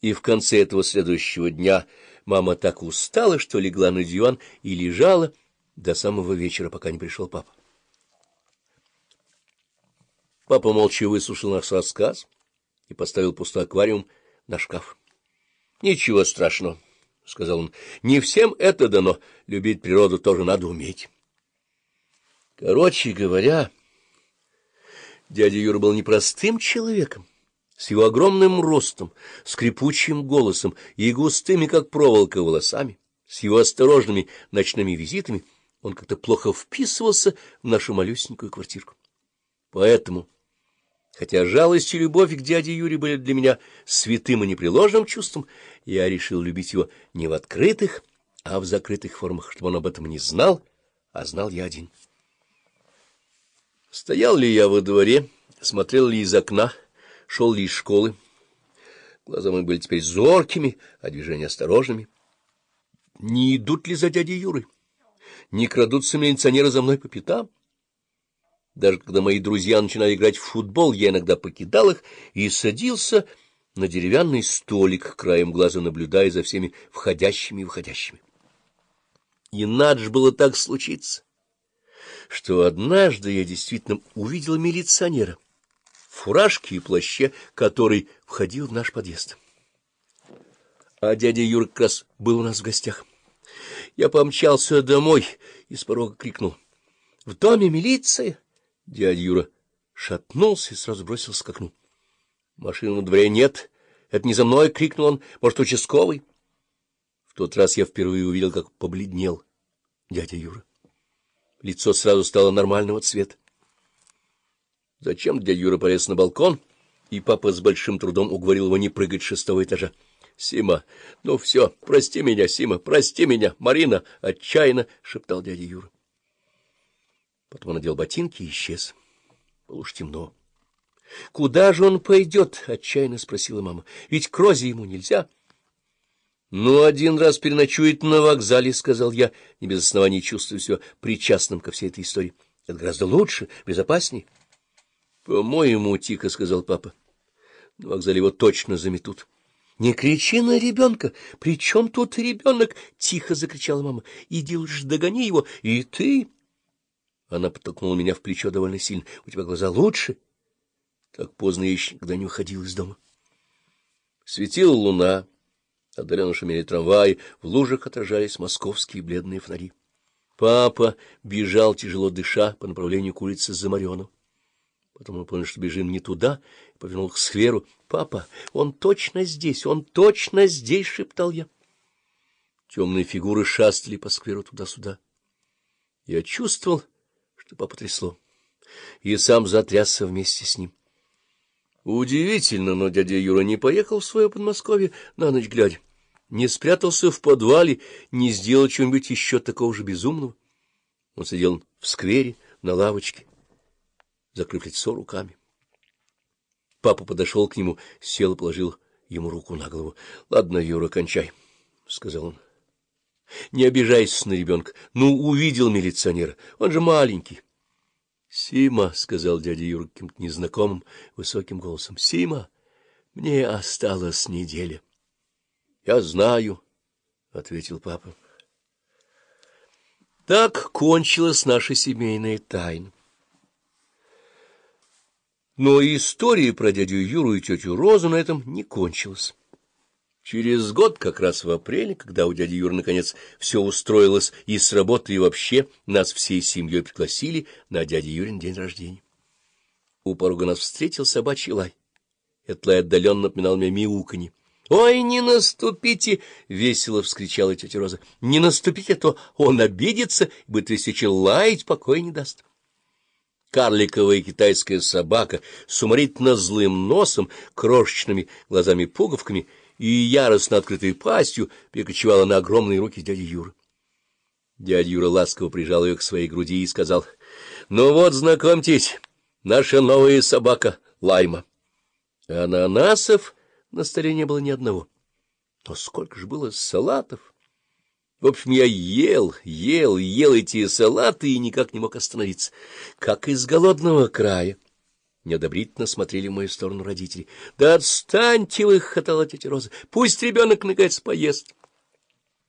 И в конце этого следующего дня мама так устала, что легла на диван и лежала до самого вечера, пока не пришел папа. Папа молча выслушал наш рассказ и поставил пустой аквариум на шкаф. — Ничего страшного, — сказал он. — Не всем это дано. Любить природу тоже надо уметь. Короче говоря, дядя Юра был непростым человеком с его огромным ростом, скрипучим голосом и густыми, как проволока, волосами, с его осторожными ночными визитами, он как-то плохо вписывался в нашу малюсенькую квартирку. Поэтому, хотя жалость и любовь к дяде Юре были для меня святым и непреложным чувством, я решил любить его не в открытых, а в закрытых формах, чтобы он об этом не знал, а знал я один. Стоял ли я во дворе, смотрел ли из окна, шел из школы. Глаза мои были теперь зоркими, а движения осторожными. Не идут ли за дядей Юрой? Не крадутся милиционеры за мной по пятам? Даже когда мои друзья начинали играть в футбол, я иногда покидал их и садился на деревянный столик, краем глаза наблюдая за всеми входящими и выходящими. И надо же было так случиться, что однажды я действительно увидел милиционера фуражке и плаще, который входил в наш подъезд. А дядя Юра как раз был у нас в гостях. Я помчался домой и с порога крикнул. — В доме милиция! Дядя Юра шатнулся и сразу бросился к окну. — Машины на дворе нет. Это не за мной, — крикнул он. — Может, участковый? В тот раз я впервые увидел, как побледнел дядя Юра. Лицо сразу стало нормального цвета. Зачем дядя Юра полез на балкон, и папа с большим трудом уговорил его не прыгать с шестого этажа. — Сима, ну все, прости меня, Сима, прости меня, Марина, — отчаянно шептал дядя Юра. Потом он надел ботинки и исчез. Было уж темно. — Куда же он пойдет? — отчаянно спросила мама. — Ведь к Розе ему нельзя. — Ну, один раз переночует на вокзале, — сказал я, не без оснований чувствуя себя причастным ко всей этой истории. — Это гораздо лучше, безопаснее. —— По-моему, — тихо сказал папа, — на вокзале его точно заметут. — Не кричи на ребенка! При чем тут ребенок? — тихо закричала мама. — Иди лучше догони его. И ты... Она подтолкнула меня в плечо довольно сильно. — У тебя глаза лучше? Так поздно я еще никогда не уходил из дома. Светила луна, отдаленно шумели трамваи, в лужах отражались московские бледные фонари. Папа бежал, тяжело дыша, по направлению к улице Замаренов. Потом мы поняли, что бежим не туда, и повернул к скверу. — Папа, он точно здесь, он точно здесь! — шептал я. Темные фигуры шастали по скверу туда-сюда. Я чувствовал, что папа трясло, и сам затрясся вместе с ним. Удивительно, но дядя Юра не поехал в свое Подмосковье на ночь глядя, не спрятался в подвале, не сделал чего-нибудь еще такого же безумного. Он сидел в сквере, на лавочке, закрыв лицо руками. Папа подошел к нему, сел и положил ему руку на голову. — Ладно, Юра, кончай, — сказал он. — Не обижайся на ребенка. Ну, увидел милиционера. Он же маленький. — Сима, — сказал дядя Юра каким-то незнакомым высоким голосом, — Сима, мне осталась неделя. — Я знаю, — ответил папа. Так кончилась наша семейная тайна. Но история про дядю Юру и тетю Розу на этом не кончилась. Через год, как раз в апреле, когда у дяди Юры наконец все устроилось и с работы, и вообще, нас всей семьей пригласили на дяди Юрин день рождения. У порога нас встретил собачий лай. Этот лай отдаленно напоминал мне мяуканье. — Ой, не наступите! — весело вскричала тетя Роза. — Не наступите, а то он обидится будет весь лаять, покоя не даст карликовая китайская собака с уморительно злым носом, крошечными глазами-пуговками и яростно открытой пастью перекочевала на огромные руки дяди Юры. Дядя Юра ласково прижал ее к своей груди и сказал, — Ну вот, знакомьтесь, наша новая собака Лайма. Ананасов на столе не было ни одного. Но сколько же было салатов! В общем, я ел, ел, ел эти салаты и никак не мог остановиться, как из голодного края. Неодобрительно смотрели в мою сторону родители. — Да отстаньте вы, — хотала тетя Роза, — пусть ребенок, наконец, поест.